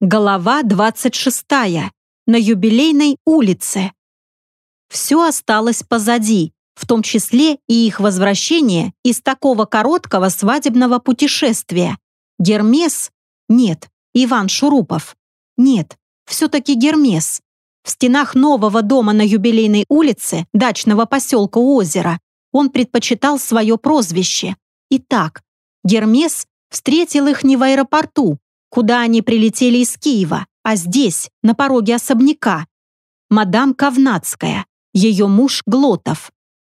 Голова 26. На юбилейной улице. Все осталось позади, в том числе и их возвращение из такого короткого свадебного путешествия. Гермес? Нет. Иван Шурупов? Нет. Все-таки Гермес. В стенах нового дома на юбилейной улице, дачного поселка озера, он предпочитал свое прозвище. Итак, Гермес встретил их не в аэропорту, куда они прилетели из Киева, а здесь, на пороге особняка. Мадам Ковнацкая, ее муж Глотов.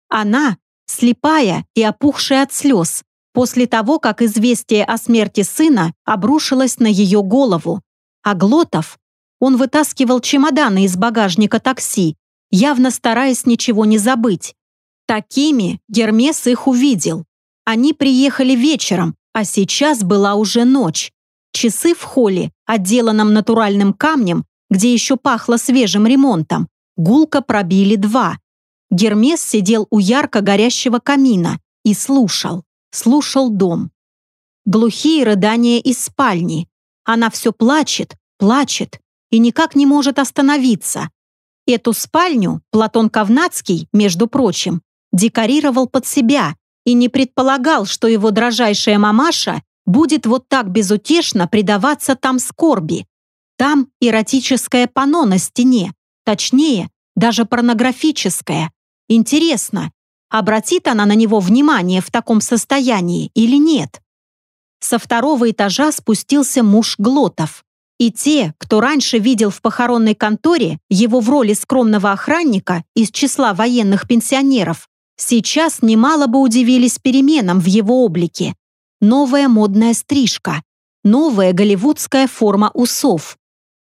Она, слепая и опухшая от слез, после того, как известие о смерти сына обрушилось на ее голову. А Глотов, он вытаскивал чемоданы из багажника такси, явно стараясь ничего не забыть. Такими Гермес их увидел. Они приехали вечером, а сейчас была уже ночь. Часы в холле, отделанном натуральным камнем, где еще пахло свежим ремонтом, гулко пробили два. Гермес сидел у ярко горящего камина и слушал, слушал дом. Глухие рыдания из спальни. Она все плачет, плачет и никак не может остановиться. Эту спальню Платон Ковнацкий, между прочим, декорировал под себя и не предполагал, что его дрожайшая мамаша будет вот так безутешно предаваться там скорби. Там эротическое панно на стене, точнее, даже порнографическое. Интересно, обратит она на него внимание в таком состоянии или нет? Со второго этажа спустился муж Глотов. И те, кто раньше видел в похоронной конторе его в роли скромного охранника из числа военных пенсионеров, сейчас немало бы удивились переменам в его облике новая модная стрижка, новая голливудская форма усов.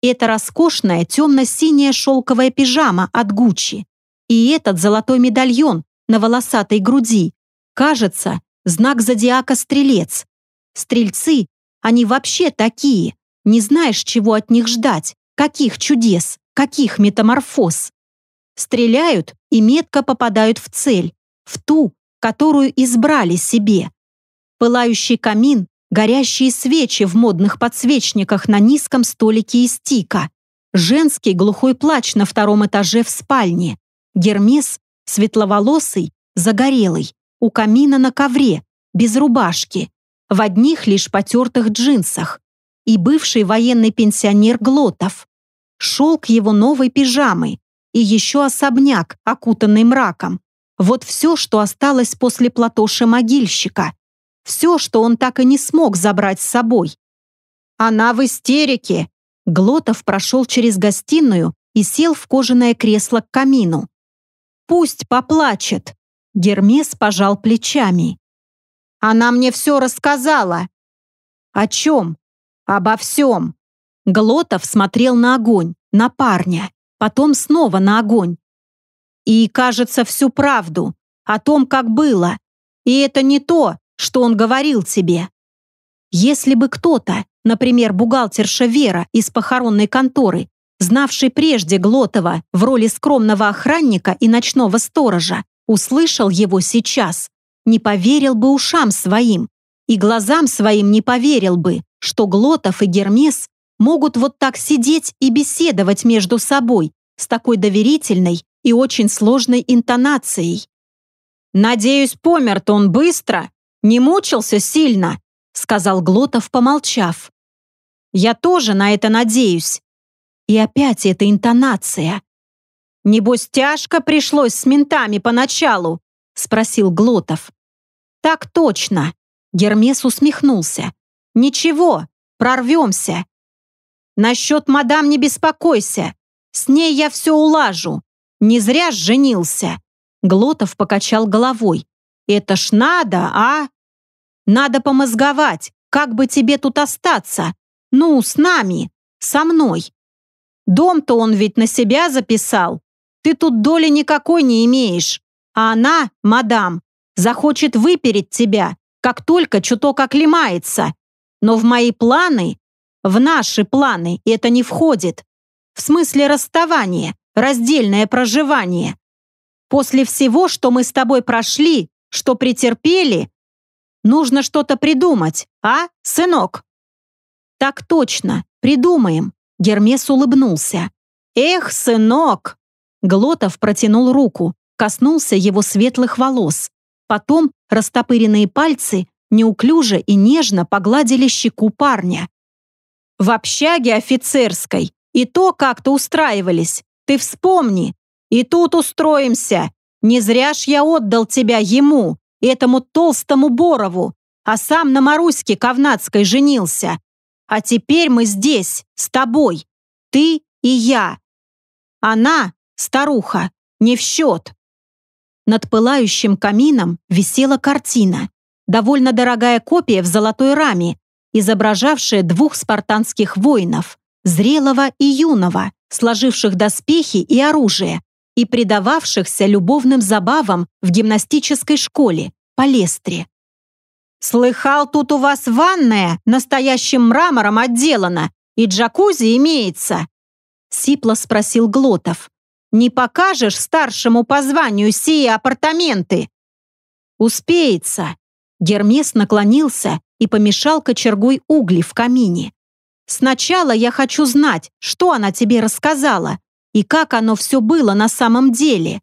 Это роскошная темно-синяя шелковая пижама от Гуччи. И этот золотой медальон на волосатой груди. Кажется, знак зодиака Стрелец. Стрельцы, они вообще такие. Не знаешь, чего от них ждать, каких чудес, каких метаморфоз. Стреляют и метко попадают в цель, в ту, которую избрали себе. Пылающий камин, горящие свечи в модных подсвечниках на низком столике из тика, женский глухой плач на втором этаже в спальне, Гермес, светловолосый, загорелый, у камина на ковре, без рубашки, в одних лишь потертых джинсах, и бывший военный пенсионер Глотов. Шелк его новой пижамы и еще особняк, окутанный мраком. Вот все, что осталось после платоши-могильщика. Все, что он так и не смог забрать с собой. Она в истерике. Глотов прошел через гостиную и сел в кожаное кресло к камину. Пусть поплачет. Гермес пожал плечами. Она мне все рассказала. О чем? Обо всем. Глотов смотрел на огонь, на парня, потом снова на огонь. И, кажется, всю правду о том, как было. И это не то, что он говорил тебе. Если бы кто-то, например, бухгалтерша Вера из похоронной конторы, знавший прежде Глотова в роли скромного охранника и ночного сторожа, услышал его сейчас, не поверил бы ушам своим и глазам своим не поверил бы, что Глотов и Гермес могут вот так сидеть и беседовать между собой с такой доверительной и очень сложной интонацией. «Надеюсь, помер-то он быстро», не мучился сильно», — сказал Глотов, помолчав. «Я тоже на это надеюсь». И опять эта интонация. «Небось, тяжко пришлось с ментами поначалу?» — спросил Глотов. «Так точно», — Гермес усмехнулся. «Ничего, прорвемся. Насчет мадам не беспокойся. С ней я все улажу. Не зря женился». Глотов покачал головой. Это ж надо, а? Надо помозговать, как бы тебе тут остаться. Ну, с нами, со мной. Дом-то он ведь на себя записал. Ты тут доли никакой не имеешь. А она, мадам, захочет выпереть тебя, как только чуток оклемается. Но в мои планы, в наши планы это не входит. В смысле расставания, раздельное проживание. После всего, что мы с тобой прошли, что претерпели? Нужно что-то придумать, а, сынок?» Так точно, придумаем. Гермес улыбнулся. Эх, сынок! Глотов протянул руку, коснулся его светлых волос. Потом растопыренные пальцы неуклюже и нежно погладили щеку парня. «В общаге офицерской и то как-то устраивались. Ты вспомни. И тут устроимся. Не зря ж я отдал тебя ему, этому толстому Борову, а сам на Маруське Ковнацкой женился. А теперь мы здесь, с тобой. Ты и я. Она, старуха, не в счет. Над пылающим камином висела картина. Довольно дорогая копия в золотой раме, изображавшая двух спартанских воинов, зрелого и юного, сложивших доспехи и оружие, и предававшихся любовным забавам в гимнастической школе, Палестре. «Слыхал, тут у вас ванная настоящим мрамором отделана, и джакузи имеется?» Сипло спросил Глотов. «Не покажешь старшему по званию сие апартаменты?» «Успеется». Гермес наклонился и помешал кочергой угли в камине. «Сначала я хочу знать, что она тебе рассказала, и как оно все было на самом деле.